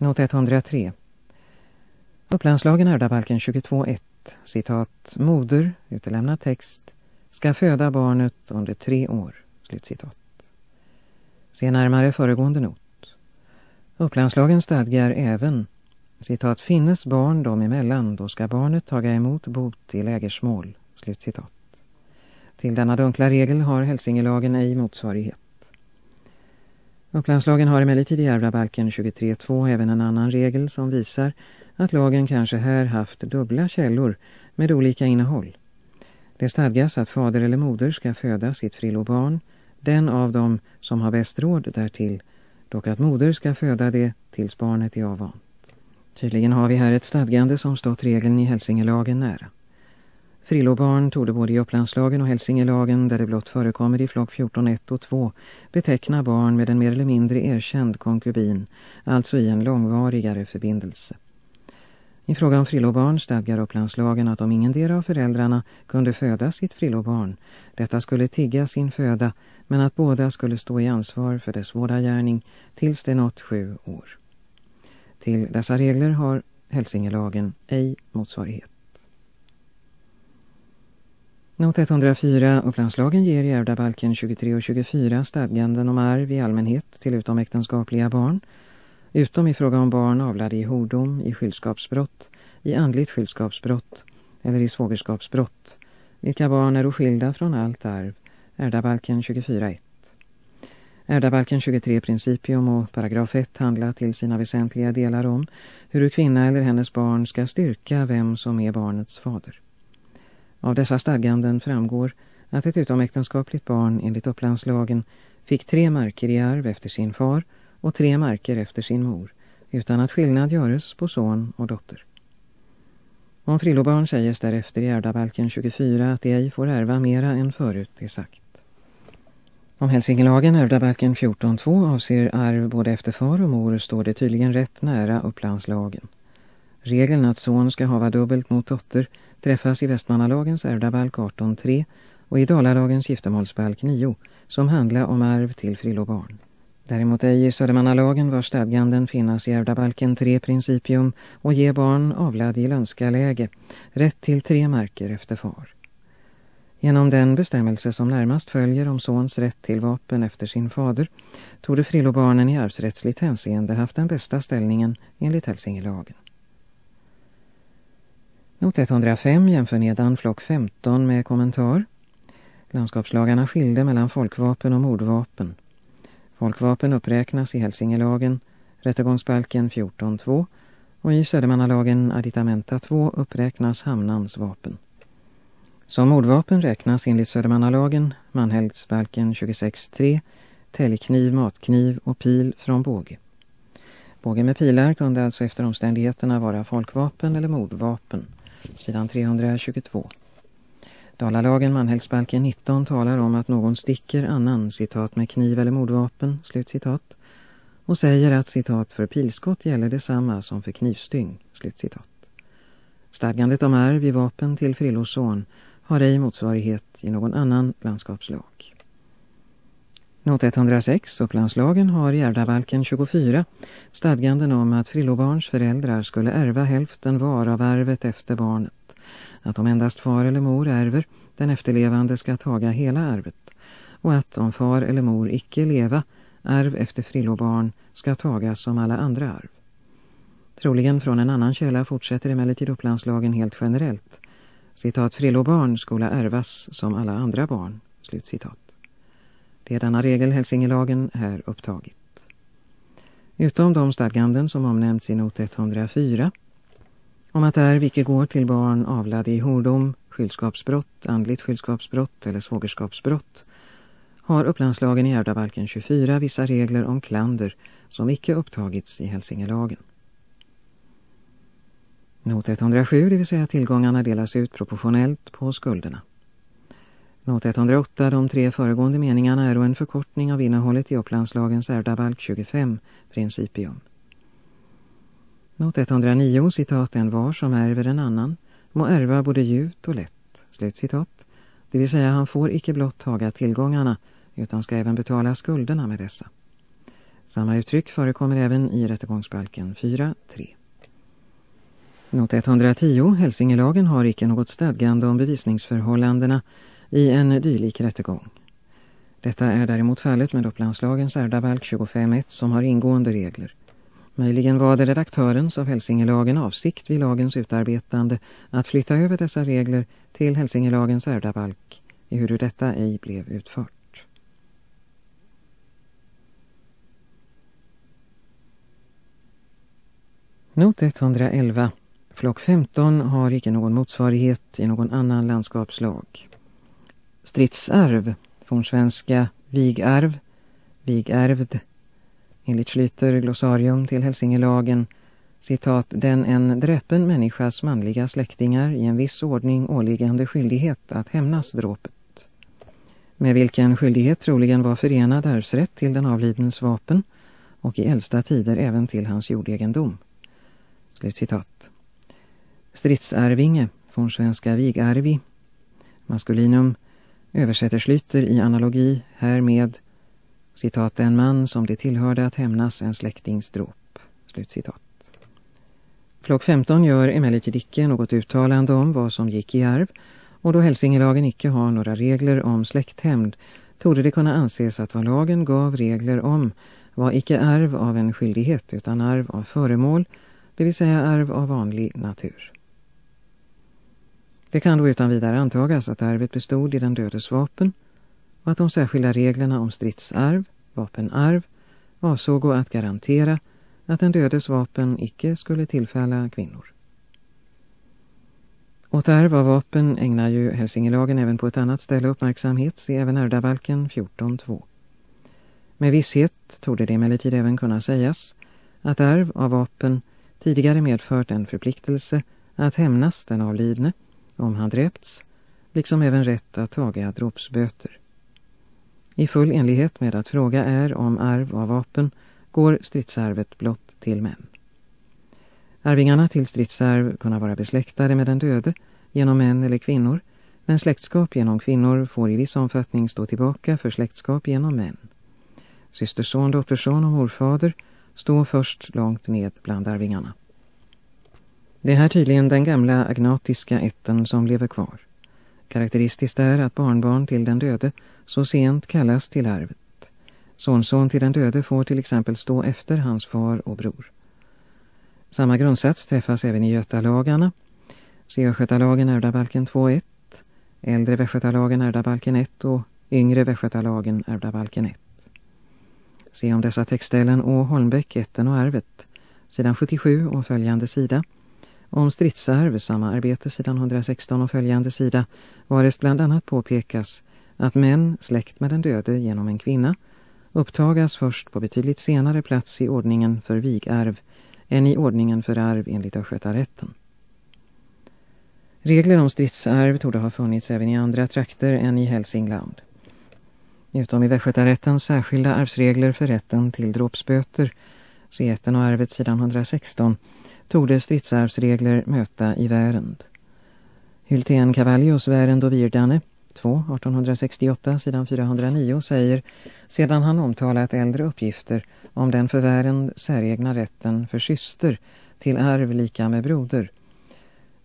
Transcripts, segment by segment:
Not 103. Upplandslagen ärvdabalken 22.1. Citat. Moder, utelämnad text, ska föda barnet under tre år. Slutcitat. Se närmare föregående not. Upplandslagen stadgar även citat, finnes barn dem emellan, då ska barnet taga emot bot i lägersmål. Slutcitat. Till denna dunkla regel har Hälsingelagen ej motsvarighet. Upplandslagen har emellertid i ärvdabalken 23.2 även en annan regel som visar att lagen kanske här haft dubbla källor med olika innehåll. Det stadgas att fader eller moder ska föda sitt frillobarn, den av dem som har bäst råd därtill, dock att moder ska föda det tills barnet är avvant. Tydligen har vi här ett stadgande som stått regeln i Hälsingelagen nära. Frillobarn torde både i Upplandslagen och Hälsingelagen, där det blott förekommer i flock 14.1 och 2, beteckna barn med en mer eller mindre erkänd konkubin, alltså i en långvarigare förbindelse. I fråga om frillobarn stadgar Upplandslagen att om ingen del av föräldrarna kunde föda sitt frillobarn, detta skulle tigga sin föda, men att båda skulle stå i ansvar för dess vårdargärning tills det nått sju år. Till dessa regler har Hälsingelagen ej motsvarighet. Not 104 Upplandslagen ger i ärvdabalken 23 och 24 stadganden om arv i allmänhet till utomäktenskapliga barn, utom i fråga om barn avlade i hordom, i skyldskapsbrott, i andligt skyldskapsbrott eller i svågerskapsbrott, vilka barn är oskilda från allt arv, ärvdabalken 24.1. Ärvdabalken 23 principium och paragraf 1 handlar till sina väsentliga delar om hur kvinna eller hennes barn ska styrka vem som är barnets fader. Av dessa stadganden framgår att ett utomäktenskapligt barn enligt upplandslagen fick tre marker i arv efter sin far och tre marker efter sin mor, utan att skillnad göres på son och dotter. Om frillobarn sägs därefter i ärvdabalken 24 att de ej får ärva mera än förut är sagt. Om Hälsingelagen ärvdabalken 14.2 avser arv både efter far och mor står det tydligen rätt nära upplandslagen. Regeln att son ska hava dubbelt mot dotter träffas i Västmanalagens ärvdabalk 18.3 och i Dalalagens giftermålsbalk 9 som handlar om arv till frillobarn. Däremot ej i Södermannalagen var stadganden finnas i ärvdabalken 3 principium och ge barn avlad i läge rätt till tre marker efter far. Genom den bestämmelse som närmast följer om sons rätt till vapen efter sin fader tog frillobarnen i arvsrättsligt hänseende haft den bästa ställningen enligt Hälsingelagen. Not 105 jämför nedan flock 15 med kommentar. Landskapslagarna skilde mellan folkvapen och mordvapen. Folkvapen uppräknas i Hälsingelagen, rättegångsbalken 14.2 och i Södermannalagen additamenta 2 uppräknas hamnans vapen. Som mordvapen räknas enligt Södermannalagen, manhälsbalken 26.3, täljkniv, matkniv och pil från båge. Båge med pilar kunde alltså efter omständigheterna vara folkvapen eller mordvapen sidan 322. Dalalagen Manhällsbalken 19 talar om att någon sticker annan, citat, med kniv eller mordvapen, slutcitat, och säger att, citat, för pilskott gäller detsamma som för knivstyng, slutcitat. Stadgandet om arv i vapen till frilloson har ej motsvarighet i någon annan landskapslag. Not 106, Upplandslagen, har i ärvdabalken 24 stadganden om att frillobarns föräldrar skulle ärva hälften var av arvet efter barnet. Att om endast far eller mor ärver, den efterlevande ska taga hela arvet. Och att om far eller mor icke leva, arv efter frillobarn ska tagas som alla andra arv. Troligen från en annan källa fortsätter emellertid Upplandslagen helt generellt. Citat, frillobarn skola ärvas som alla andra barn. Slutcitat. Det är denna regel Hälsingelagen här upptagit. Utom de stadganden som omnämns i not 104 om att där vilket går till barn avlad i hordom, skyldskapsbrott, andligt skyldskapsbrott eller svågerskapsbrott har upplandslagen i ärvdabalken 24 vissa regler om klander som icke upptagits i Hälsingelagen. Not 107, det vill säga tillgångarna delas ut proportionellt på skulderna. Not 108, de tre föregående meningarna är då en förkortning av innehållet i Upplandslagens ärvdabalk 25, principium. Not 109, citat en var som ärver en annan, må ärva både djupt och lätt, slutcitat. Det vill säga han får icke blott taga tillgångarna, utan ska även betala skulderna med dessa. Samma uttryck förekommer även i rättegångsbalken 4.3. Not 110, Hälsingelagen har icke något stadgande om bevisningsförhållandena i en dylik rättegång. Detta är däremot fallet med Upplandslagens ärvdabalk 25.1 som har ingående regler. Möjligen var det redaktörens av Hälsingelagen avsikt vid lagens utarbetande att flytta över dessa regler till Hälsingelagens ärvdabalk, ehuru detta ej blev utfört. Not 111. Flock 15 har icke någon motsvarighet i någon annan landskapslag. Stridsarv, från svenska vigarv, vigärvd, enligt Schlyter glossarium till Hälsingelagen, citat, den en dräpen människas manliga släktingar i en viss ordning åliggande skyldighet att hämnas dråpet. Med vilken skyldighet troligen var förenad arvsrätt till den avlidens vapen och i äldsta tider även till hans jordegendom. Slutcitat. Stridsarvinge, från svenska vigarvi, maskulinum, översätter Schlyter i analogi härmed citat en man som det tillhörde att hämnas en släktings dråp. Slutcitat. Flock 15 gör emellertid icke något uttalande om vad som gick i arv och då Hälsingelagen icke har några regler om släkthämnd torde det kunna anses att vad lagen gav regler om var icke arv av en skyldighet utan arv av föremål, det vill säga arv av vanlig natur. Det kan då utan vidare antagas att arvet bestod i den dödes vapen och att de särskilda reglerna om stridsarv, vapenarv, avsåg att garantera att den dödes vapen icke skulle tillfälla kvinnor. Åt arv av vapen ägnar ju Hälsingelagen även på ett annat ställe uppmärksamhet, se även ärvdabalken 14.2. Med visshet torde det emellertid även kunna sägas att arv av vapen tidigare medfört en förpliktelse att hämnas den avlidne om han dräpts, liksom även rätt att taga dråpsböter. I full enlighet med att fråga är om arv av vapen går stridsarvet blott till män. Arvingarna till stridsarv kunna vara besläktade med den döde genom män eller kvinnor, men släktskap genom kvinnor får i viss omfattning stå tillbaka för släktskap genom män. Systerson, dotterson och morfader står först långt ned bland arvingarna. Det är här tydligen den gamla agnatiska ätten som lever kvar. Karaktäristiskt är att barnbarn till den döde så sent kallas till arvet. Sonson till den döde får till exempel stå efter hans far och bror. Samma grundsats träffas även i Götalagarna. Se Östgötalagen ärvdabalken 2.1, äldre Västgötalagen ärvdabalken 1 och yngre Västgötalagen ärvdabalken 1. Se om dessa textställen och Holmbäck, ätten och arvet, sidan 77 och följande sida. Om stridsarv, samma arbete sidan 116 och följande sida, varest bland annat påpekas att män, släkt med den döde genom en kvinna, upptagas först på betydligt senare plats i ordningen för vigarv än i ordningen för arv enligt Östgötarätten. Regler om stridsarv torde ha funnits även i andra trakter än i Hälsingland. Utom i Västgötarättens särskilda arvsregler för rätten till dråpsböter, C1 och arvet sidan 116, torde stridsarvsregler möta i Värend. Hylten Cavallius Värend och Virdane 2, 1868, sidan 409 säger sedan han omtalat äldre uppgifter om den för Värend säregna rätten för syster till arv lika med broder.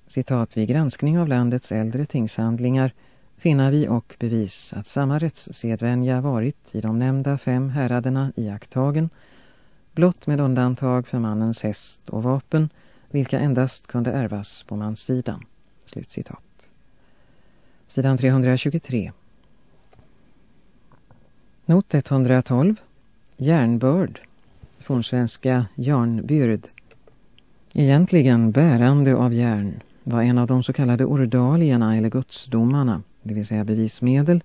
Citat, vid granskning av landets äldre tingshandlingar finner vi och bevis att samma rättssedvänja varit i de nämnda fem häraderna i aktagen blott med undantag för mannens häst och vapen, vilka endast kunde ärvas på manssidan. Slutcitat. Sidan 323. Not 112. Järnbörd. Från svenska järnbyrd. Egentligen bärande av järn var en av de så kallade ordalierna eller gudsdomarna, det vill säga bevismedel,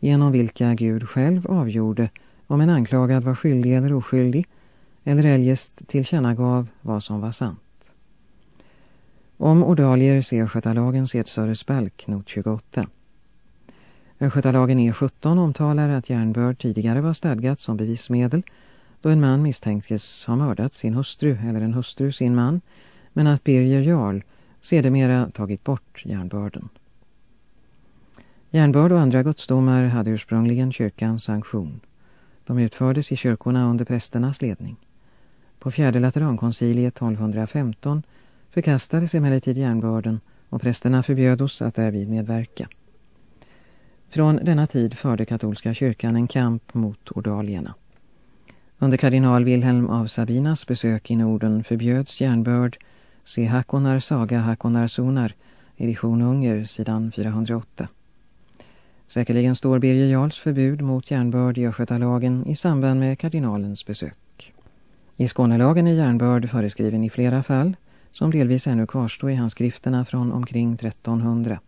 genom vilka Gud själv avgjorde om en anklagad var skyldig eller oskyldig eller eljest tillkännagav vad som var sant. Om ordalier ser Skötalagen spälk, not 28. Skötalagen E17 omtalar att järnbörd tidigare var stadgat som bevismedel då en man misstänktes ha mördat sin hustru eller en hustru sin man men att Birger Jarl sedermera tagit bort järnbörden. Järnbörd och andra gudsdomar hade ursprungligen kyrkans sanktion. De utfördes i kyrkorna under prästernas ledning. På fjärde laterankonciliet 1215 förkastades emellertid järnbörden och prästerna förbjöd oss att därvid medverka. Från denna tid förde katolska kyrkan en kamp mot ordalierna. Under kardinal Wilhelm av Sabinas besök i Norden förbjöds järnbörd se Hakonar saga Hakonar sonar, edition Unger, sidan 408. Säkerligen står Birger Jarls förbud mot järnbörd i Östgötalagen i samband med kardinalens besök. I Skånelagen är järnbörd föreskriven i flera fall, som delvis ännu kvarstår i handskrifterna från omkring 1300.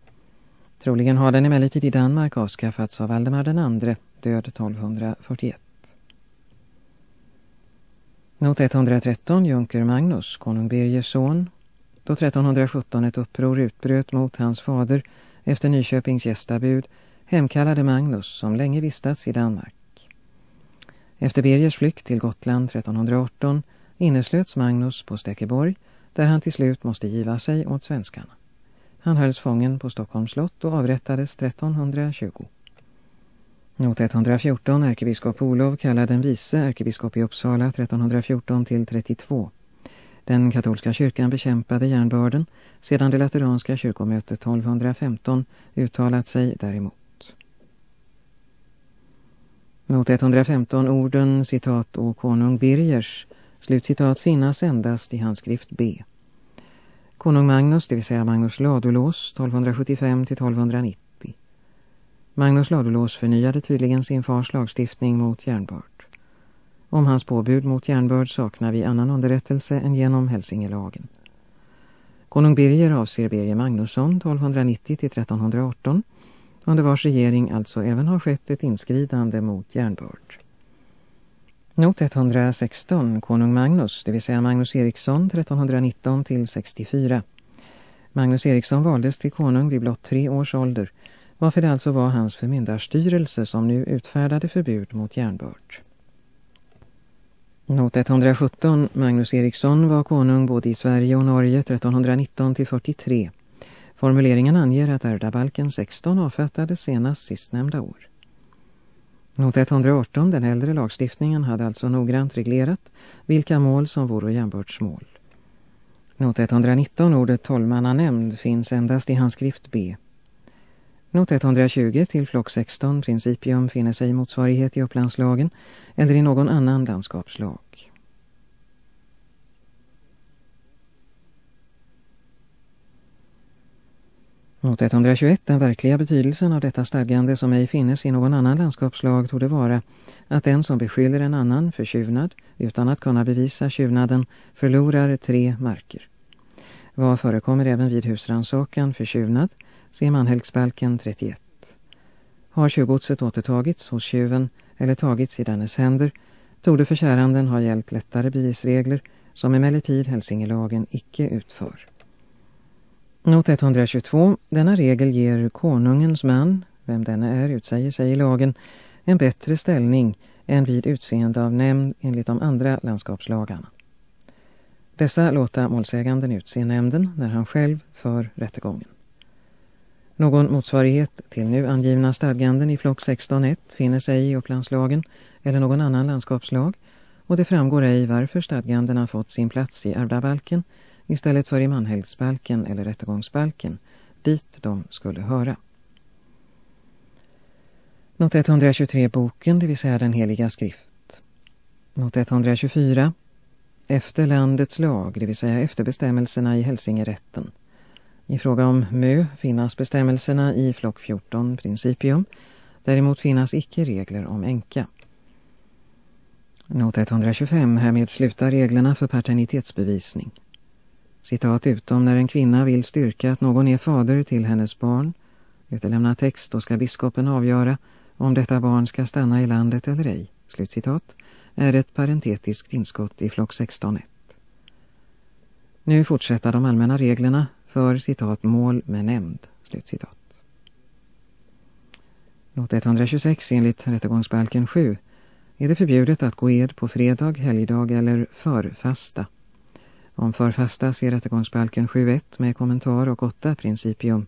Troligen har den emellertid i Danmark avskaffats av Valdemar den andre, död 1241. Not 113, Junker Magnus, konung Birgers son, då 1317 ett uppror utbröt mot hans fader efter Nyköpings gästabud hemkallade Magnus som länge vistats i Danmark. Efter Birgers flykt till Gotland 1318 inneslöts Magnus på Stäckeborg där han till slut måste giva sig åt svenskarna. Han hölls fången på Stockholms slott och avrättades 1320. Not 114 ärkebiskop Olof kallade den vice ärkebiskop i Uppsala 1314 till 32. Den katolska kyrkan bekämpade järnbörden sedan det lateranska kyrkomötet 1215 uttalat sig däremot. Not 115 orden citat och konung Birgers slutcitat finnas endast i handskrift B. Konung Magnus, det vill säga Magnus Ladulås, 1275-1290. Magnus Ladulås förnyade tydligen sin fars lagstiftning mot järnbörd. Om hans påbud mot järnbörd saknar vi annan underrättelse än genom Hälsingelagen. Konung Birger avser Birger Magnusson 1290-1318 under vars regering alltså även har skett ett inskridande mot järnbörd. Not 116, konung Magnus, det vill säga Magnus Eriksson 1319 till 64. Magnus Eriksson valdes till konung vid blott tre års ålder, varför det alltså var hans förmyndarstyrelse som nu utfärdade förbud mot järnbörd. Not 117, Magnus Eriksson var konung både i Sverige och Norge 1319 till 43. Formuleringen anger att ärvdabalken 16 avfattades senast sistnämnda år. Not 118, den äldre lagstiftningen, hade alltså noggrant reglerat vilka mål som vore jämbördsmål. Not 119, ordet tolvmannanämnd, finns endast i handskrift B. Not 120 till flock 16, principium, finner sig motsvarighet i upplandslagen eller i någon annan landskapslag. Not 121, den verkliga betydelsen av detta stadgande som ej finnes i någon annan landskapslag tog det vara att den som beskyller en annan för tjuvnad utan att kunna bevisa tjuvnaden förlorar tre marker. Vad förekommer även vid husransakan för tjuvnad ser manhälgsbalken 31. Har tjuvgodset återtagits hos tjuven eller tagits i dennes händer tog för käranden ha gällt lättare bevisregler som emellertid hälsingelagen icke utför. Not 122. Denna regel ger konungens man, vem denna är utsäger sig i lagen, en bättre ställning än vid utseende av nämnd enligt de andra landskapslagarna. Dessa låta målsäganden utse nämnden när han själv för rättegången. Någon motsvarighet till nu angivna stadganden i flock 16.1 finner sig i upplandslagen eller någon annan landskapslag och det framgår ej varför stadgandena fått sin plats i ärvdabalken istället för i Manhällsbalken eller rättegångsbalken, dit de skulle höra. Not 123 boken, det vill säga den heliga skrift. Not 124. Efter landets lag, det vill säga efter bestämmelserna i Hälsingerätten. I fråga om mö finnas bestämmelserna i flock 14 principium. Däremot finnas icke regler om enka. Not 125. Härmed slutar reglerna för paternitetsbevisning. Citat utom när en kvinna vill styrka att någon är fader till hennes barn. Utelämna text och ska biskopen avgöra om detta barn ska stanna i landet eller ej. Slutcitat är ett parentetiskt inskott i flock 16.1. Nu fortsätter de allmänna reglerna för citat mål med nämnd. Slutcitat. Not 126 enligt rättegångsbalken 7 är det förbjudet att gå ed på fredag, helgdag eller förfasta. Om förfasta ser rättegångsbalken 7.1 med kommentar och 8 principium.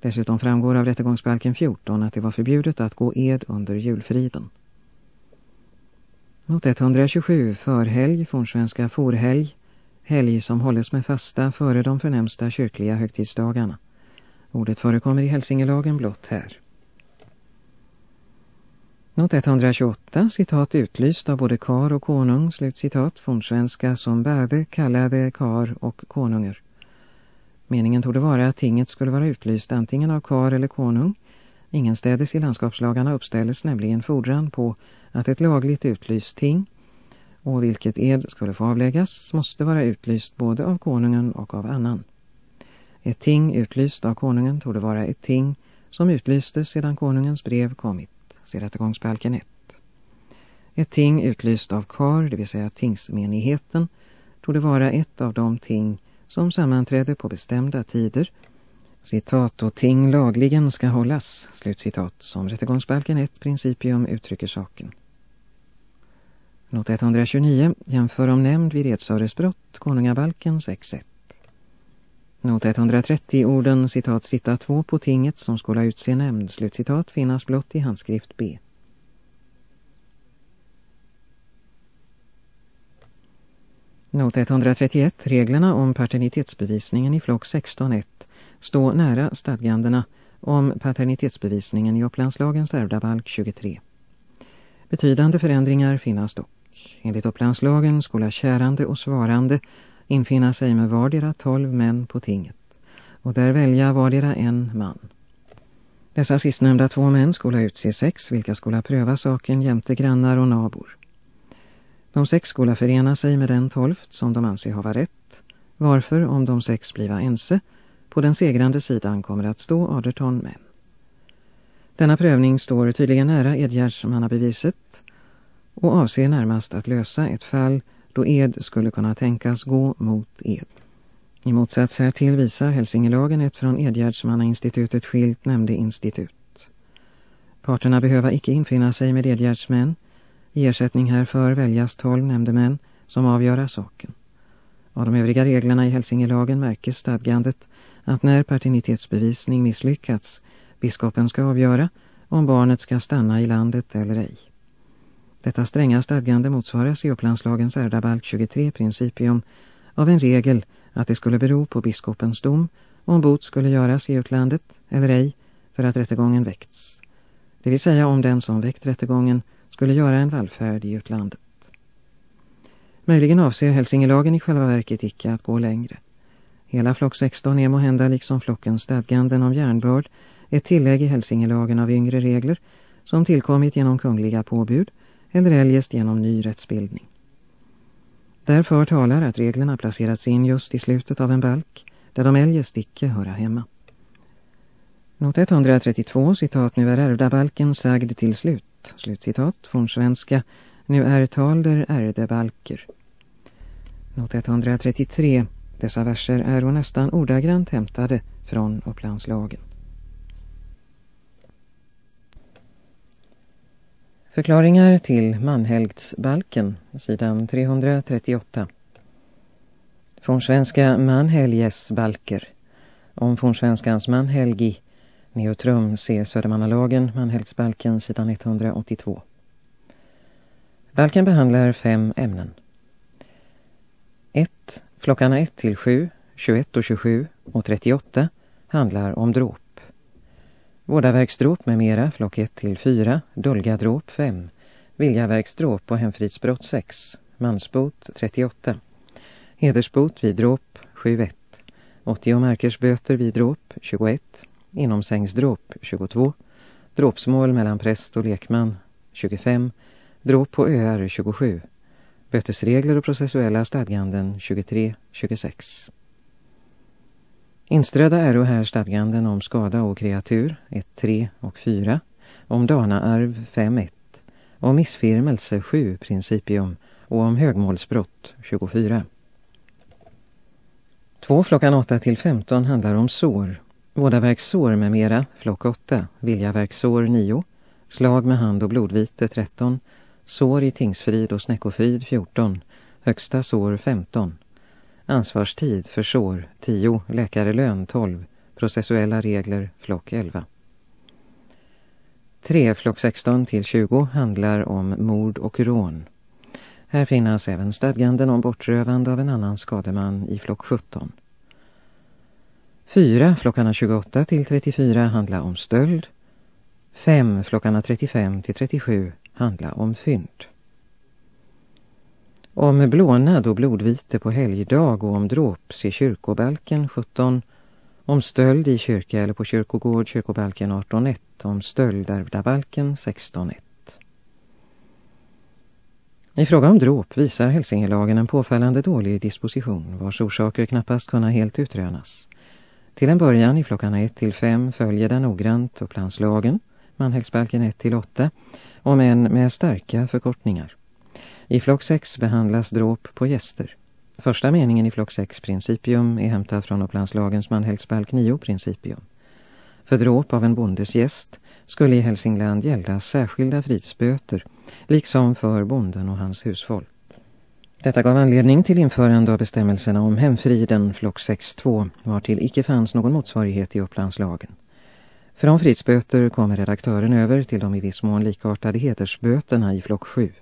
Dessutom framgår av rättegångsbalken 14 att det var förbjudet att gå ed under julfriden. Not 127 förhelg, fornsvenska forhelg, helg som hålles med fasta före de förnämsta kyrkliga högtidsdagarna. Ordet förekommer i Hälsingelagen blott här. Not 128, citat utlyst av både kar och konung, slutcitat, fornsvenska som bärde, kallade kar och konungar. Meningen tog det vara att tinget skulle vara utlyst antingen av kar eller konung. Ingenstädes i landskapslagarna uppställes nämligen fordran på att ett lagligt utlyst ting, och vilket ed skulle få avläggas, måste vara utlyst både av konungen och av annan. Ett ting utlyst av konungen tog det vara ett ting som utlystes sedan konungens brev kommit, se rättegångsbalken 1. Ett ting utlyst av kar, det vill säga tingsmenigheten, tog det vara ett av de ting som sammanträdde på bestämda tider. Citat och ting lagligen ska hållas, slutcitat, som rättegångsbalken 1 principium uttrycker saken. Not 129 jämför om nämnd vid edsöresbrott, konungabalken 6.1. Not 130 orden citat sitta två på tinget som skulle utse nämnd, slutcitat, finnas blott i handskrift B. Not 131, reglerna om paternitetsbevisningen i flock 16.1 står nära stadgandena om paternitetsbevisningen i Upplandslagens ärvdabalk 23. Betydande förändringar finnas dock. Enligt Upplandslagen skulle kärande och svarande infinna sig med vardera tolv män på tinget och där välja vardera en man. Dessa sistnämnda två män skulle utse sex vilka skulle pröva saken jämte grannar och nabor. De sex skulle förena sig med den tolft som de anser hava rätt, varför om de sex bliva ense, på den segrande sidan kommer att stå 18 män. Denna prövning står tydligen nära edgärdsmannabeviset och avser närmast att lösa ett fall då ed skulle kunna tänkas gå mot ed. I motsats härtill visar Hälsingelagen ett från Edgärdsmannainstitutet skilt nämnde institut. Parterna behöver icke infinna sig med edgärdsmän i ersättning härför väljas tolv nämndemän som avgöra saken. Av de övriga reglerna i Hälsingelagen märkes stadgandet att när paternitetsbevisning misslyckats, biskopen ska avgöra om barnet ska stanna i landet eller ej. Detta stränga stadgande motsvaras i Upplandslagens ärdabalk 23 principium av en regel att det skulle bero på biskopens dom om bot skulle göras i utlandet eller ej för att rättegången väckts. Det vill säga om den som väckt rättegången skulle göra en vallfärd i utlandet. Möjligen avser Hälsingelagen i själva verket icke att gå längre. Hela flock 16 är måhända liksom flockens stadganden om järnbörd ett tillägg i Hälsingelagen av yngre regler som tillkommit genom kungliga påbud eller eljest genom ny rättsbildning. Därför talar att reglerna placerats in just i slutet av en balk där de eljest icke höra hemma. Not 132, citat, nu är ärvdabalken sagd till slut slutcitat, från svenska, nu är talder ärde balker. Not 133, dessa verser är nästan ordagrant hämtade från Upplandslagen. Förklaringar till manhelgtsbalken, sidan 338. Fornsvenska manhelges balker. Om fornsvenskans manhelgi Neutrum se Södermannalagen, Manhelgtsbalken, sidan 182. Balken behandlar fem ämnen. 1. Flockarna 1 till 7, 21 och 27 och 38 handlar om dråp. Vårdaverksdråp med mera, flock 1 till 4, dölgadråp 5, viljaverksdråp och hemfridsbrott 6, mansbot 38, hedersbot vid dråp 7-1, 80 markersböter vid dråp 21, inomsängsdråp 22, dråpsmål mellan präst och lekman 25, dråp på öar 27, bötesregler och processuella stadganden 23-26. Inströdda är här stadganden om skada och kreatur 1, 3 och 4, om danaarv 5, 1, om missfirmelse 7 principium och om högmålsbrott 24. Två flockan 8 till 15 handlar om sår. Vårdaverksår med mera, flock 8, viljaverksår 9, slag med hand och blodvite 13, sår i tingsfrid och snäckofrid 14, högsta sår 15, ansvarstid för sår 10, läkarelön 12, processuella regler flock 11. 3. Flock 16 till 20 handlar om mord och rån. Här finnas även stadganden om bortrövande av en annan skademan i flock 17. 4. Flockarna 28 till 34 handlar om stöld. 5. Flockarna 35 till 37 handlar om fynd. Om blånad och blodvite på helgdag och om dråp se kyrkobalken 17. Om stöld i kyrka eller på kyrkogård kyrkobalken 18.1. Om stöldärvdabalken balken 16.1. I fråga om dråp visar Hälsingelagen en påfällande dålig disposition vars orsaker knappast kunna helt utrönas. Till en början i flockarna 1 till 5 följer den noggrant upplandslagen, manhällsbalken 1 till 8, om en med starka förkortningar. I flock 6 behandlas dråp på gäster. Första meningen i flock 6 principium är hämtad från upplandslagens manhällsbalk 9 principium. För dråp av en bondes gäst skulle i Hälsingland gälla särskilda fridsböter, liksom för bonden och hans husfolk. Detta gav anledning till införande av bestämmelserna om hemfriden flock 6.2 var till icke fanns någon motsvarighet i upplandslagen. Från fridsböter kommer redaktören över till de i viss mån likartade hedersböterna i flock 7.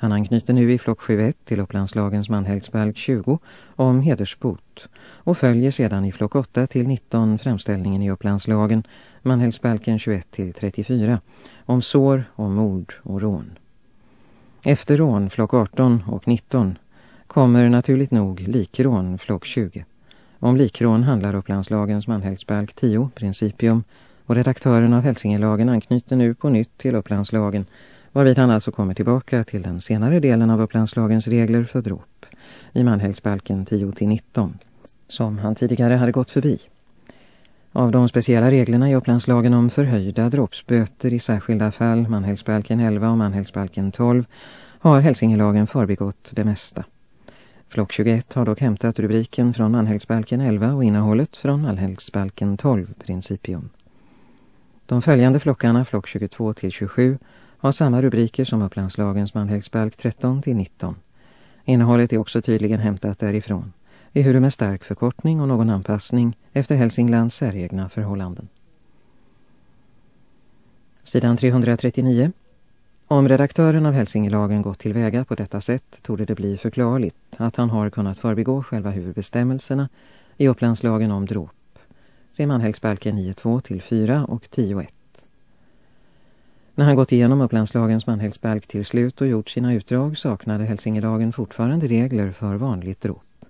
Han anknyter nu i flock 7.1 till upplandslagens manhällsbalk 20 om hedersbot och följer sedan i flock 8 till 19 framställningen i upplandslagen manhällsbalken 21 till 34 om sår, och mord och rån. Efter rån, flock 18 och 19, kommer naturligt nog likrån, flock 20. Om likrån handlar Upplandslagens manhällsbalk 10, principium, och redaktören av Hälsingelagen anknyter nu på nytt till Upplandslagen, varvid han alltså kommer tillbaka till den senare delen av Upplandslagens regler för dråp, i manhällsbalken 10-19, som han tidigare hade gått förbi. Av de speciella reglerna i Upplandslagen om förhöjda dråpsböter i särskilda fall, manhällsbalken 11 och manhällsbalken 12, har Hälsingelagen förbigått det mesta. Flock 21 har dock hämtat rubriken från manhällsbalken 11 och innehållet från manhällsbalken 12, principium. De följande flockarna, flock 22 till 27, har samma rubriker som Upplandslagens manhällsbalk 13-19. Innehållet är också tydligen hämtat därifrån ehuru med stark förkortning och någon anpassning efter Hälsinglands säregna förhållanden. Sidan 339. Om redaktören av Hälsingelagen gått tillväga på detta sätt torde det bli förklarligt att han har kunnat förbigå själva huvudbestämmelserna i upplandslagen om dråp. Ser man 9.2 till 4 och 10.1. När han gått igenom upplandslagens manhällsbalk till slut och gjort sina utdrag saknade Hälsingelagen fortfarande regler för vanligt dråp.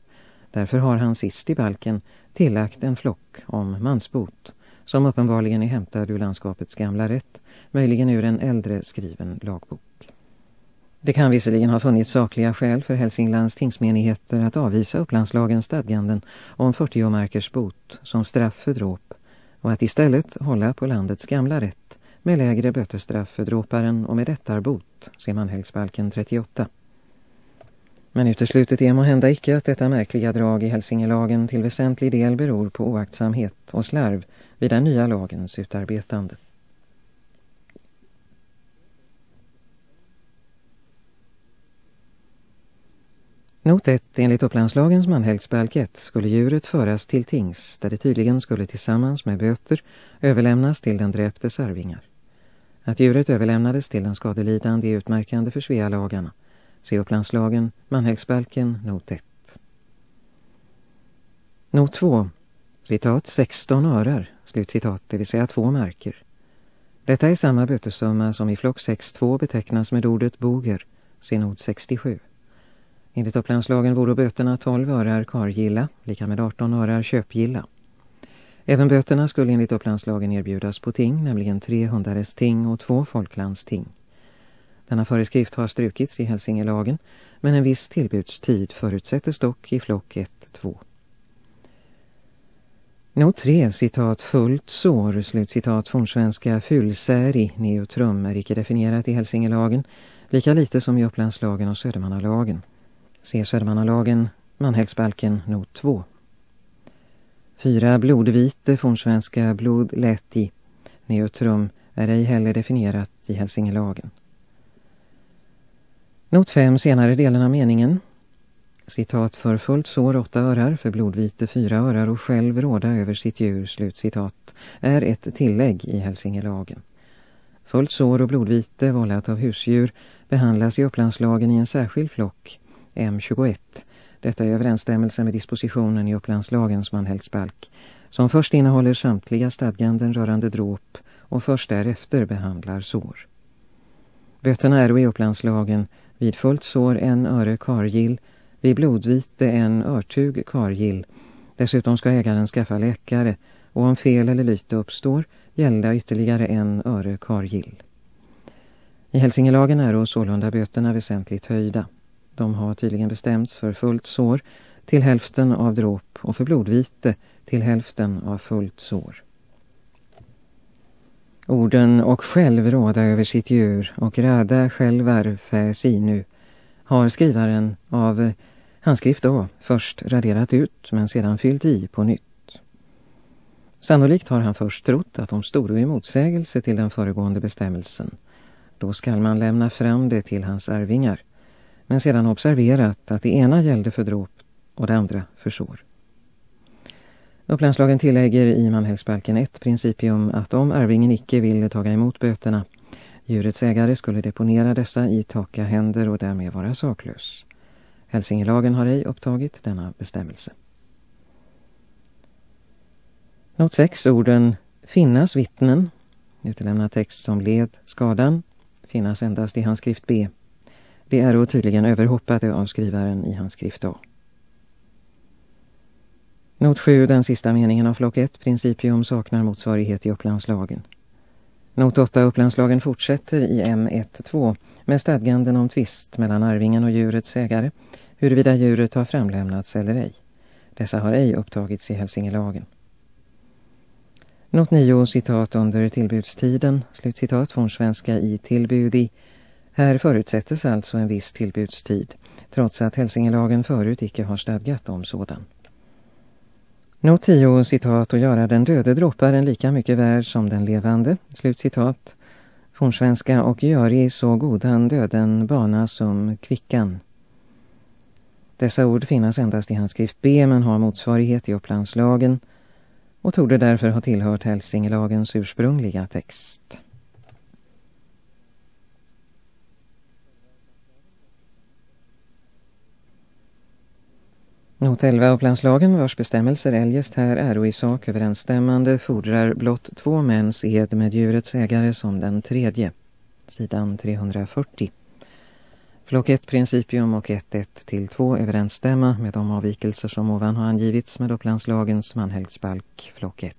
Därför har han sist i balken tillagt en flock om mansbot som uppenbarligen är hämtad ur landskapets gamla rätt, möjligen ur en äldre skriven lagbok. Det kan visserligen ha funnits sakliga skäl för Hälsinglands tingsmenigheter att avvisa upplandslagens stadganden om 40 markers bot som straff för dråp och att istället hålla på landets gamla rätt med lägre bötesstraff för dråparen och med rättarbot, ser man Hälsbalken 38. Men uteslutet är må hända icke att detta märkliga drag i Hälsingelagen till väsentlig del beror på oaktsamhet och slarv vid den nya lagens utarbetande. Not 1. Enligt upplandslagens manhällsbalk 1 skulle djuret föras till tings där det tydligen skulle tillsammans med böter överlämnas till den dräptes arvingar. Att djuret överlämnades till den skadelidande är utmärkande för Svealagarna. Se upplandslagen, manhällsbalken, not 1. Not 2. Citat 16 örar, slutcitat, det vill säga två marker. Detta är samma bötesumma som i flock 6.2 betecknas med ordet boger, se not 67. Enligt upplandslagen vore böterna 12 örar kargilla, lika med 18 örar köpgilla. Även böterna skulle enligt upplandslagen erbjudas på ting, nämligen tre hundares ting och två folklandsting. Denna föreskrift har strukits i Hälsingelagen, men en viss tillbudstid förutsättes dock i flock 1-2. Not 3, citat fullt sår, slutcitat fornsvenska fullsäri, neutrum är icke definierat i Hälsingelagen, lika lite som i Upplandslagen och Södermannalagen. Se Södermannalagen, Manhällsbalken, not 2. Fyra Blodvite, fornsvenska blodlätti, neutrum, är ej heller definierat i Hälsingelagen. Not 5, senare delen av meningen. Citat för fullt sår åtta örar, för blodvite fyra örar och själv råda över sitt djur, slut citat, är ett tillägg i Hälsingelagen. Fullt sår och blodvite vållat av husdjur behandlas i upplandslagen i en särskild flock, M21. Detta är överensstämmelse med dispositionen i upplandslagens manhällsbalk, som först innehåller samtliga stadganden rörande dråp och först därefter behandlar sår. Böterna är i upplandslagen vid fullt sår en öre kargill, vid blodvite en örtug kargill. Dessutom ska ägaren skaffa läkare och om fel eller lyte uppstår gällda ytterligare en öre kargill. I Hälsingelagen är sålunda böterna väsentligt höjda. De har tydligen bestämts för fullt sår till hälften av dråp och för blodvite till hälften av fullt sår. Orden och själv råda över sitt djur och räda självar fä sinu har skrivaren av eh, handskrift A först raderat ut men sedan fyllt i på nytt. Sannolikt har han först trott att de stod i motsägelse till den föregående bestämmelsen. Då skall man lämna fram det till hans arvingar. Men sedan observerat att det ena gällde för dråp och det andra för sår. Upplandslagen tillägger i Manhällsbalken ett principium att om arvingen icke ville taga emot böterna, djurets ägare skulle deponera dessa i taka händer och därmed vara saklös. Hälsingelagen har ej upptagit denna bestämmelse. Not 6, orden finnas vittnen, utelämna text som led skadan, finnas endast i hans skrift B. Det är tydligen överhoppade av skrivaren i hans skrift A. Not 7, den sista meningen av flock 1, principium saknar motsvarighet i upplandslagen. Not 8, upplandslagen fortsätter i M1-2 med stadganden om tvist mellan arvingen och djurets ägare, huruvida djuret har framlämnats eller ej. Dessa har ej upptagits i Hälsingelagen. Not 9, citat under tillbudstiden, slutcitat från svenska i tillbudi. Här förutsättes alltså en viss tillbudstid, trots att Hälsingelagen förut icke har stadgat om sådan. Not 10, citat, och göra den döde dropparen lika mycket värd som den levande, slutcitat. Fornsvenska och göri så godan döden bana som kvickan. Dessa ord finnas endast i handskrift B men har motsvarighet i Upplandslagen och torde därför ha tillhört Hälsingelagens ursprungliga text. Not 11 Upplandslagen vars bestämmelser eljest här är i sak överensstämmande fordrar blott två mäns ed med djurets ägare som den tredje. Sidan 340. Flock 1 principium och 1.1 till 2 överensstämma med de avvikelser som ovan har angivits med Upplandslagens manhälsbalk flock 1.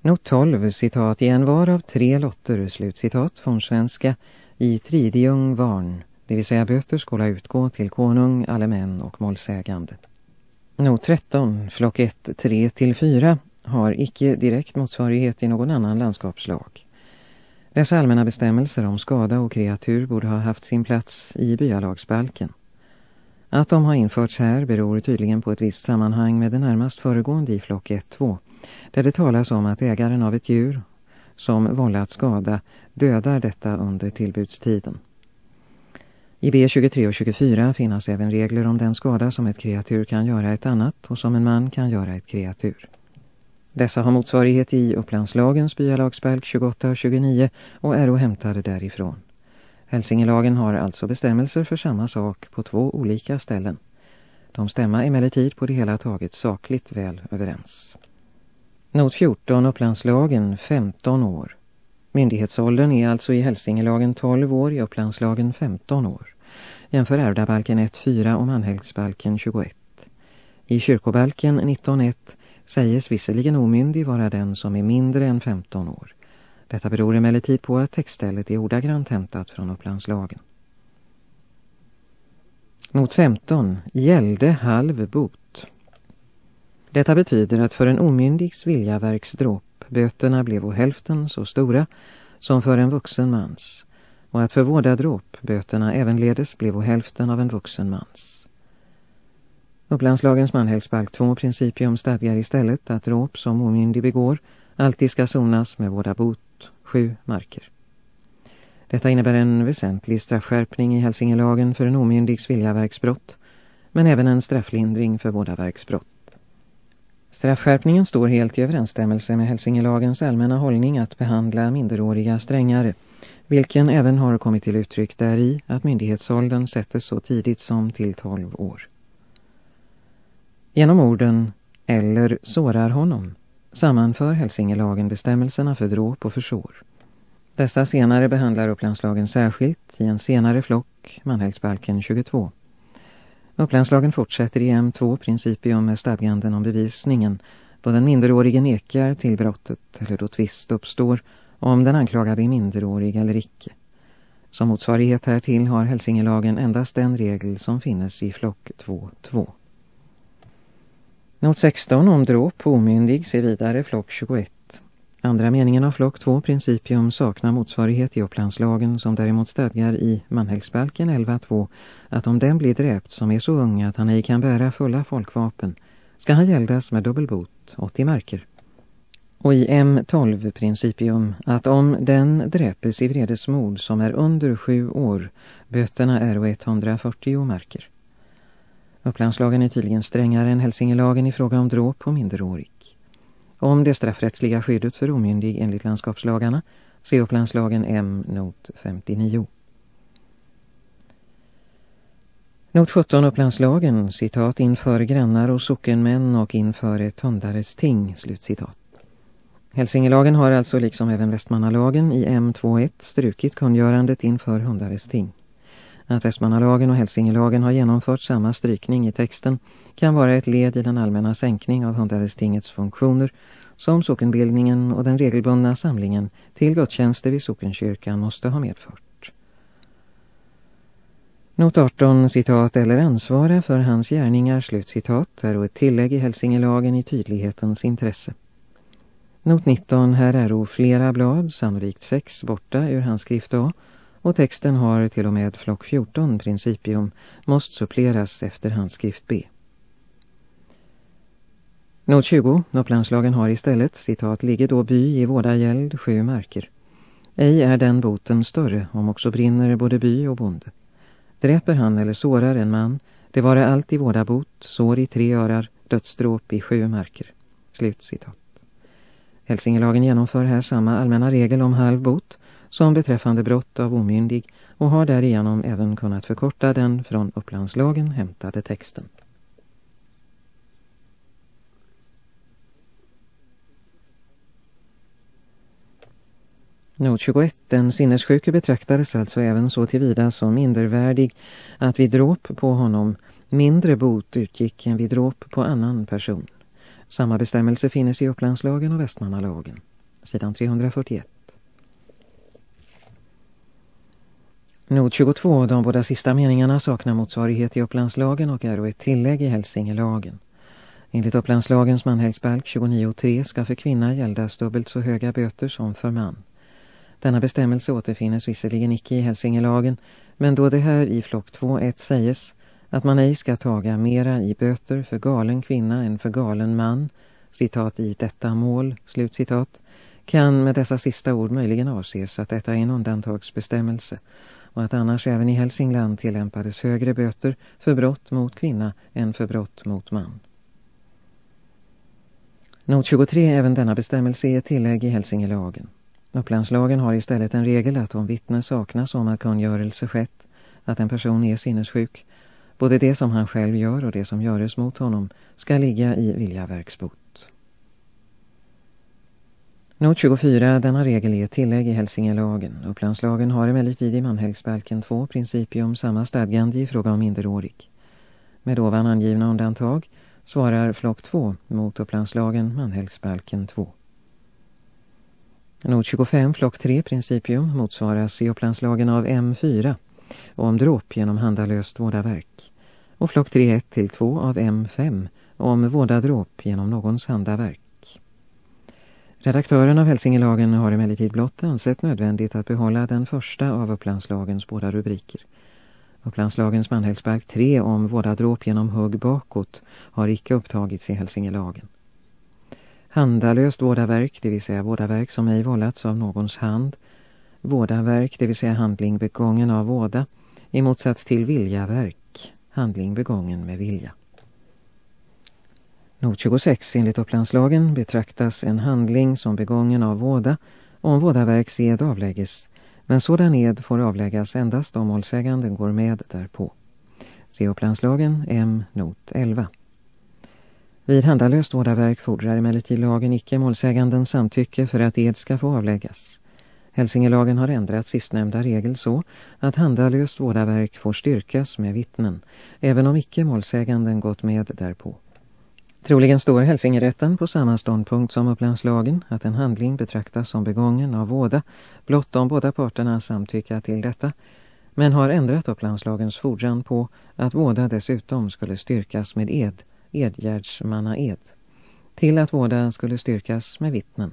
Not 12, citat, i en var av tre lotter, slutcitat, från svenska, i tridiung varn, det vill säga böter skola utgå till konung, alle män och målsägande. Not 13, flock 1, 3 till 4, har icke direkt motsvarighet i någon annan landskapslag. Dessa allmänna bestämmelser om skada och kreatur borde ha haft sin plats i byalagsbalken. Att de har införts här beror tydligen på ett visst sammanhang med det närmast föregående i flock 1-2, där det talas om att ägaren av ett djur som vållat skada dödar detta under tillbudstiden. I B23 och 24 finns även regler om den skada som ett kreatur kan göra ett annat och som en man kan göra ett kreatur. Dessa har motsvarighet i Upplandslagens byalagsbalk 28 och 29 och är hämtade därifrån. Hälsingelagen har alltså bestämmelser för samma sak på två olika ställen. De stämmer emellertid på det hela taget sakligt väl överens. Not 14 Upplandslagen 15 år. Myndighetsåldern är alltså i Hälsingelagen 12 år, i Upplandslagen 15 år. Jämför ärvdabalken 1-4 och manhällsbalken 21. I kyrkobalken 19.1 sägs visserligen omyndig vara den som är mindre än 15 år. Detta beror emellertid på att textstället är ordagrant hämtat från upplandslagen. Not 15 gällde halv bot. Detta betyder att för en omyndigs viljaverksdråp böterna blev hälften så stora som för en vuxen mans och att för vårda dråp böterna ävenledes blev hälften av en vuxen mans. Upplandslagens manhälsbalk 2 principium stadgar istället att råp som omyndig begår alltid ska sonas med vårda bot, sju marker. Detta innebär en väsentlig straffskärpning i Hälsingelagen för en omyndigs viljaverksbrott, men även en strafflindring för vårdaverksbrott. Straffskärpningen står helt i överensstämmelse med Helsingelagens allmänna hållning att behandla minderåriga strängare, vilken även har kommit till uttryck där i att myndighetsåldern sätter så tidigt som till 12 år. Genom orden eller sårar honom sammanför Helsingelagen bestämmelserna för dråp och försår. Dessa senare behandlar Upplandslagen särskilt i en senare flock, Manhällsbalken 22. Upplandslagen fortsätter i M2 principium med stadganden om bevisningen då den minderårige nekar till brottet eller då tvist uppstår om den anklagade är minderårig eller icke. Som motsvarighet härtill har Helsingelagen endast den regel som finnes i flock 2.2. Not 16 om dråp omyndig ser vidare flock 21. Andra meningen av flock 2 principium saknar motsvarighet i Upplandslagen som däremot stadgar i Manhällsbalken 11.2 att om den blir dräpt som är så ung att han ej kan bära fulla folkvapen ska han gäldas med dubbelbot, 80 marker. Och i M12 principium att om den dräpes i vredesmod som är under sju år, böterna är 140 marker. Upplandslagen är tydligen strängare än Helsingelagen i fråga om dråp på minderårig. Om det straffrättsliga skyddet för omyndig enligt landskapslagarna se Upplandslagen M not 59. Not 17 Upplandslagen, citat, inför grannar och sockenmän och inför ett hundares ting, slutcitat. Hälsingelagen har alltså liksom även Västmannalagen i M21 strukit kungörandet inför hundares ting. Att Västmanalagen och Hälsingelagen har genomfört samma strykning i texten kan vara ett led i den allmänna sänkning av hundarestingets funktioner som sockenbildningen och den regelbundna samlingen till gudstjänster vid sockenkyrkan måste ha medfört. Not 18, citat, eller ansvara för hans gärningar, slutcitat, är ett tillägg i Hälsingelagen i tydlighetens intresse. Not 19, här är flera blad, sannolikt sex, borta ur hans skrift A- och texten har till och med flock 14 principium måste suppleras efter handskrift B. Not 20, Upplandslagen har istället, citat, ligger då by i våda gäld, sju marker. Ej är den boten större om också brinner både by och bonde. Dräper han eller sårar en man, det vare allt i vårdabot, sår i tre örar, dödsdråp i sju marker. Slut citat. Hälsingelagen genomför här samma allmänna regel om halv bot som beträffande brott av omyndig och har därigenom även kunnat förkorta den från Upplandslagen hämtade texten. Not 21. Den sinnessjuke betraktades alltså även så tillvida som mindervärdig att vid dråp på honom mindre bot utgick än vid dråp på annan person. Samma bestämmelse finnes i Upplandslagen och Västmannalagen. Sidan 341. Not 22, de båda sista meningarna saknar motsvarighet i Upplandslagen och är ett tillägg i Hälsingelagen. Enligt Upplandslagens manhälsbalk 29.3 ska för kvinna gäldas dubbelt så höga böter som för man. Denna bestämmelse återfinnes visserligen icke i Hälsingelagen, men då det här i flock 2.1 sägs att man ej ska taga mera i böter för galen kvinna än för galen man, citat i detta mål, slutcitat, kan med dessa sista ord möjligen avses att detta är en undantagsbestämmelse och att annars även i Hälsingland tillämpades högre böter för brott mot kvinna än för brott mot man. Not 23, även denna bestämmelse är tillägg i Hälsingelagen. Upplandslagen har istället en regel att om vittne saknas om att kungörelse skett, att en person är sinnessjuk, både det som han själv gör och det som göres mot honom ska ligga i viljaverksbot. Not 24, denna regel är tillägg i Hälsingelagen. Upplandslagen har emellertid i Manhälsbalken två principer om samma stadgande i fråga om minderårig. Med ovan angivna undantag svarar flock 2 mot Upplandslagen Manhälsbalken 2. Not 25, flock 3, principium motsvaras i Upplandslagen av M4 och om dråp genom handalöst vårdaverk och flock 3, 1 till 2 av M5 om vårdadråp genom någons handaverk. Redaktören av Hälsingelagen har emellertid blott ansett nödvändigt att behålla den första av Upplandslagens båda rubriker. Upplandslagens manhälsbalk 3 om vårdadråp genom hugg bakåt har icke upptagits i Hälsingelagen. Handalöst vårdaverk, det vill säga vårdaverk som ej vållats av någons hand. Vårdaverk, det vill säga handling begången av våda, i motsats till viljaverk, handling begången med vilja. Not 26 enligt upplandslagen betraktas en handling som begången av våda om vådaverksed avlägges, men sådan ed får avläggas endast om målsäganden går med därpå. Se upplandslagen M. Not 11. Vid handalöst vådaverk fordrar emellertid lagen icke målsägandens samtycke för att ed ska få avläggas. Hälsingelagen har ändrat sistnämnda regel så att handalöst vådaverk får styrkas med vittnen, även om icke målsäganden gått med därpå. Troligen står Hälsingerätten på samma ståndpunkt som upplandslagen att en handling betraktas som begången av våda blott om båda parterna samtycka till detta men har ändrat upplandslagens fordran på att våda dessutom skulle styrkas med ed, edgärdsmanna-ed, till att våda skulle styrkas med vittnen.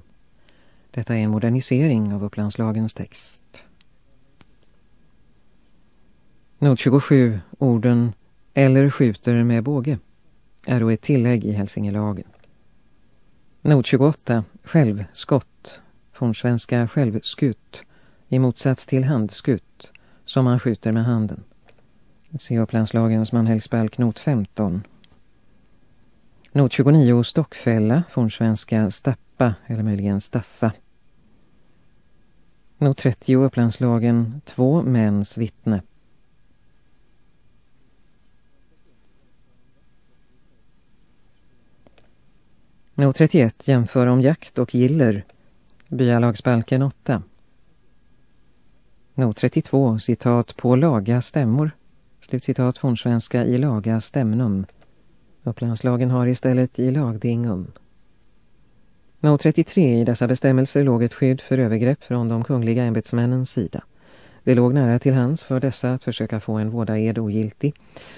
Detta är en modernisering av upplandslagens text. Not 27, orden eller skjuter med båge är då ett tillägg i Hälsingelagen. Not 28, självskott, fornsvenska självskut, i motsats till handskut, som man skjuter med handen. Se upplandslagens manhällsbalk not 15. Not 29, stockfälla, fornsvenska stappa eller möjligen staffa. Not 30, upplandslagen, två mäns vittne. Not 31 jämför om jakt och giller. Byalagsbalken 8. Not 32 citat på laga stämmor. Slutcitat från svenska i laga stämnum. Upplandslagen har istället i lagdingum. Not 33 i dessa bestämmelser låg ett skydd för övergrepp från de kungliga ämbetsmännens sida. Det låg nära till hands för dessa att försöka få en vårdaed ogiltig,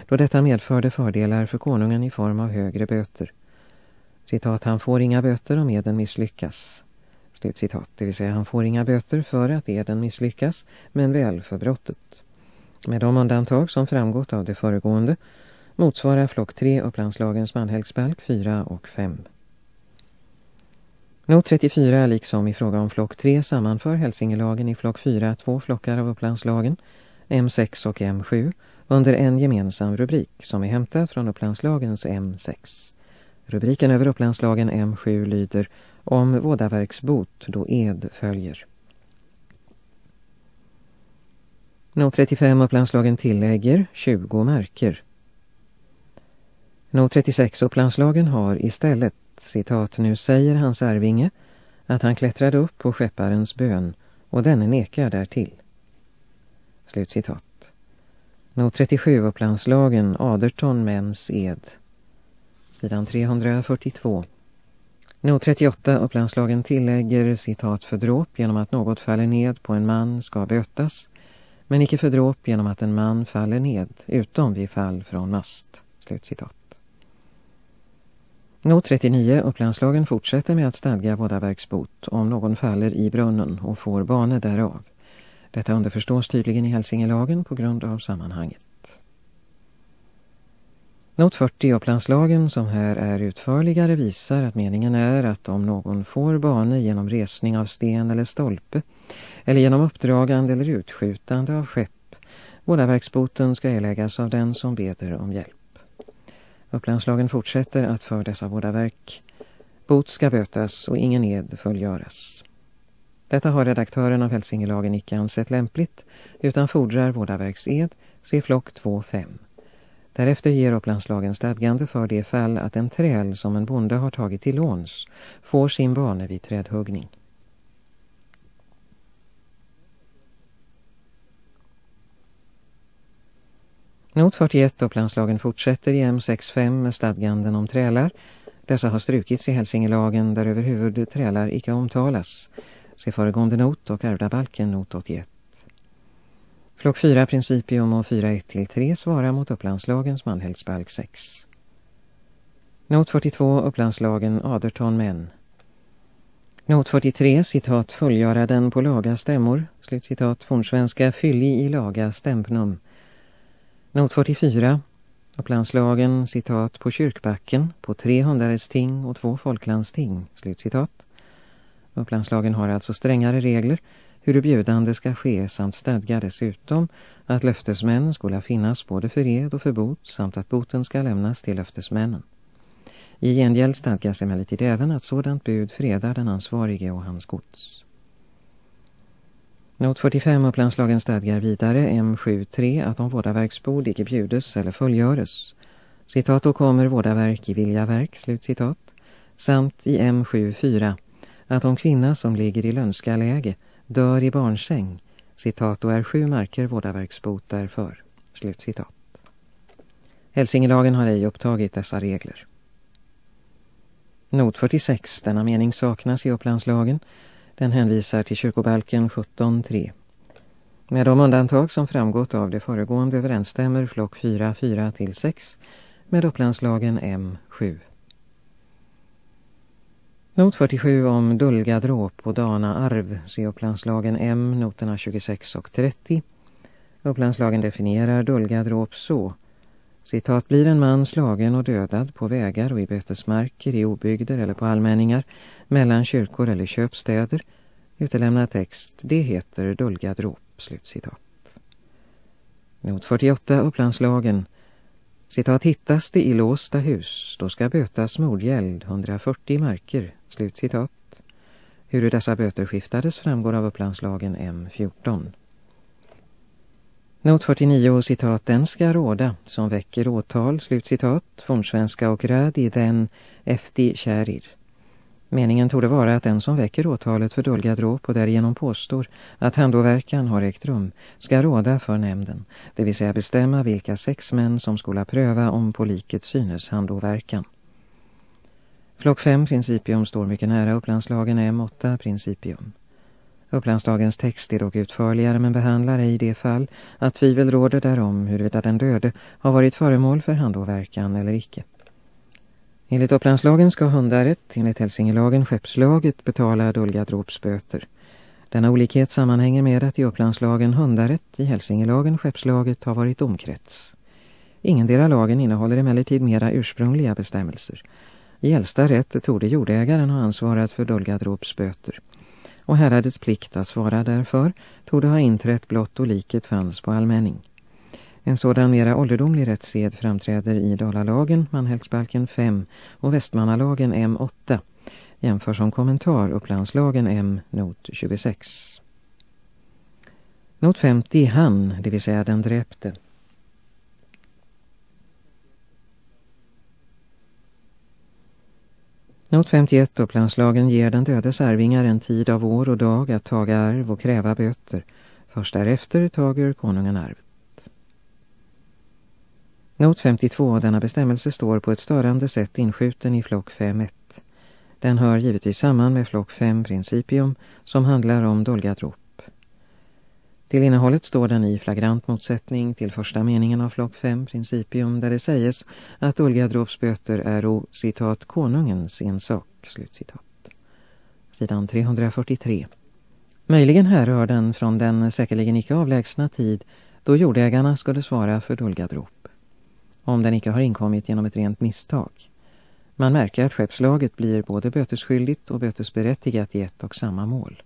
då detta medförde fördelar för konungen i form av högre böter. Citat, han får inga böter om eden misslyckas. Slutcitat, det vill säga han får inga böter för att eden misslyckas, men väl för brottet. Med de undantag som framgått av det föregående motsvarar flock 3 upplandslagens manhälsbalk 4 och 5. Not 34 liksom i fråga om flock 3 sammanför Hälsingelagen i flock 4 två flockar av upplandslagen, M6 och M7, under en gemensam rubrik som är hämtad från upplandslagens M6. Rubriken över upplandslagen M7 lyder Om vådaverksbot då ed följer. Not 35 upplandslagen tillägger 20 märker. Not 36 upplandslagen har istället, citat, nu säger hans arvinge att han klättrade upp på skepparens bön och denne nekar därtill. Slutcitat. Not 37 upplandslagen Aderton mäns ed sidan 342. Not 38 upplandslagen tillägger citat för dråp genom att något faller ned på en man ska bötas, men icke för dråp genom att en man faller ned, utom vid fall från mast. Slutcitat. Not 39 upplandslagen fortsätter med att stadga vådaverksbot om någon faller i brunnen och får bane därav. Detta underförstås tydligen i Hälsingelagen på grund av sammanhanget. Not 40 upplandslagen som här är utförligare visar att meningen är att om någon får bane genom resning av sten eller stolpe eller genom uppdragande eller utskjutande av skepp, vådaverksboten ska erläggas av den som beder om hjälp. Upplandslagen fortsätter att för dessa vådaverk bot ska bötas och ingen ed fullgöras. Detta har redaktören av Hälsingelagen icke ansett lämpligt utan fordrar vådaverksed, se flock 2.5. Därefter ger upplandslagen stadgande för det fall att en träl som en bonde har tagit till låns får sin bane vid trädhuggning. Not 41 upplandslagen fortsätter i M65 med stadganden om trälar. Dessa har strukits i Hälsingelagen där överhuvud trälar icke omtalas. Se föregående not och ärvda balken not 81. Flock 4 Principium och 4.1-3 svarar mot upplandslagens Manhällsbalk 6. Not 42 Upplandslagen Aderton män. Not 43 citat fullgöra den på laga stämmor. Slutcitat fornsvenska fylli i laga stämpnum. Not 44 Upplandslagen citat på kyrkbacken på tre hundrades ting och två folklandsting. Slutcitat. Upplandslagen har alltså strängare regler hur bjudande ska ske samt stadgar dessutom att löftesmän skulle finnas både för ed och för bot samt att boten ska lämnas till löftesmännen. I gengäld stadgas emellertid även att sådant bud fredar den ansvarige och hans gods. Not 45 Upplandslagen stadgar vidare M73 att om vårdaverksbord icke bjudes eller fullgöres. Citat då kommer vårdaverk i viljaverk, slutcitat. Samt i M74 att om kvinna som ligger i lönska läge dör i barnsäng, citat och är sju marker vårdaverksbot därför, slutcitat. Hälsingelagen har ej upptagit dessa regler. Not 46, denna mening saknas i Upplandslagen. Den hänvisar till kyrkobalken 17.3. Med de undantag som framgått av det föregående överensstämmer flock 4, 4 till 6 med Upplandslagen M7. Not 47 om dulga dråp och dana arv, se Upplandslagen M, noterna 26 och 30. Upplandslagen definierar dulga dråp så Citat, blir en man slagen och dödad på vägar och i betesmarker, i obygder eller på allmänningar, mellan kyrkor eller köpstäder, utelämna text, det heter dulga dråp, slutcitat. Not 48, Upplandslagen. Citat, hittas det i låsta hus, då ska bötas mordgäld 140 marker, slut citat. Hur dessa böter skiftades framgår av Upplandslagen M14. Not 49 citat den ska råda som väcker åtal, slutcitat, fornsvenska och röd i den efter kärir. Meningen tog det vara att den som väcker åtalet för dölja dråp och därigenom påstår att handåverkan har ägt rum ska råda för nämnden, det vill säga bestämma vilka sex män som skulle pröva om på liket synes handåverkan. Flock 5 principium står mycket nära Upplandslagen M8 principium. Upplandslagens text är dock utförligare men behandlar ej det fall att tvivel råder därom huruvida den döde har varit föremål för handåverkan eller icke. Enligt Upplandslagen ska hundaret, enligt Hälsingelagen skeppslaget betala dulgadropsböter. Denna olikhet sammanhänger med att i Upplandslagen hundaret, i Hälsingelagen skeppslaget har varit omkrets. Ingen del av lagen innehåller emellertid mera ursprungliga bestämmelser. I äldsta rätt torde jordägaren ha ansvarat för dulgadropsböter. och häradets plikt att svara därför tog ha inträtt blott och liket fanns på allmänning. En sådan mera ålderdomlig rättssed framträder i Dalalagen, Manhälsbalken 5 och Västmannalagen M8. Jämför som kommentar Upplandslagen M, not 26. Not 50, han, det vill säga den dräpte. Not 51 Upplandslagen ger den dödes arvingar en tid av år och dag att taga arv och kräva böter. Först därefter tager konungen arvet. Not 52, denna bestämmelse står på ett störande sätt inskjuten i flock 5.1. Den hör givetvis samman med flock 5 principium som handlar om dolgadrop. Till innehållet står den i flagrant motsättning till första meningen av flock 5 principium där det sägs att olgadråpsböter är o, citat, konungens ensak, slutcitat. Sidan 343. Möjligen härrör den från den säkerligen icke avlägsna tid då jordägarna skulle svara för dolgadrop. Om den icke har inkommit genom ett rent misstag. Man märker att skeppslaget blir både bötesskyldigt och bötesberättigat i ett och samma mål.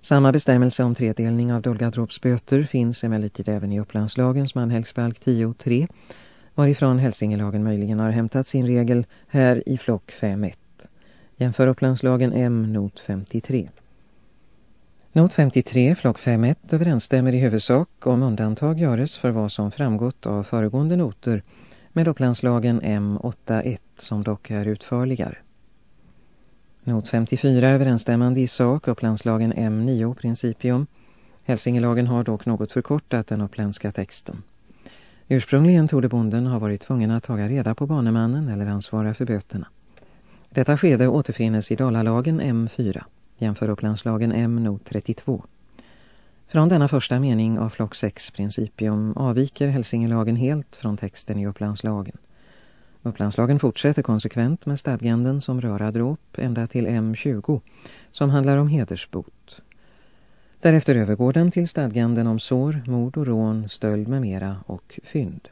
Samma bestämmelse om tredelning av dolgadropsböter finns emellertid även i Upplandslagens manhälsbalk 10.3 varifrån Hälsingelagen möjligen har hämtat sin regel här i flock 5.1. Jämför Upplandslagen M not 53. Not 53, flock 5.1 överensstämmer i huvudsak om undantag göres för vad som framgått av föregående noter med Upplandslagen M8.1 som dock är utförligare. Not 54 överensstämmande i sak Upplandslagen M9 principium. Hälsingelagen har dock något förkortat den uppländska texten. Ursprungligen torde bonden ha varit tvungen att taga reda på banemannen eller ansvara för böterna. Detta skede återfinnes i Dalalagen M4, jämför Upplandslagen M not 32. Från denna första mening av flock 6 principium avviker Hälsingelagen helt från texten i Upplandslagen. Upplandslagen fortsätter konsekvent med stadganden som rör dråp ända till M20 som handlar om hedersbot. Därefter övergår den till stadganden om sår, mord och rån, stöld med mera och fynd.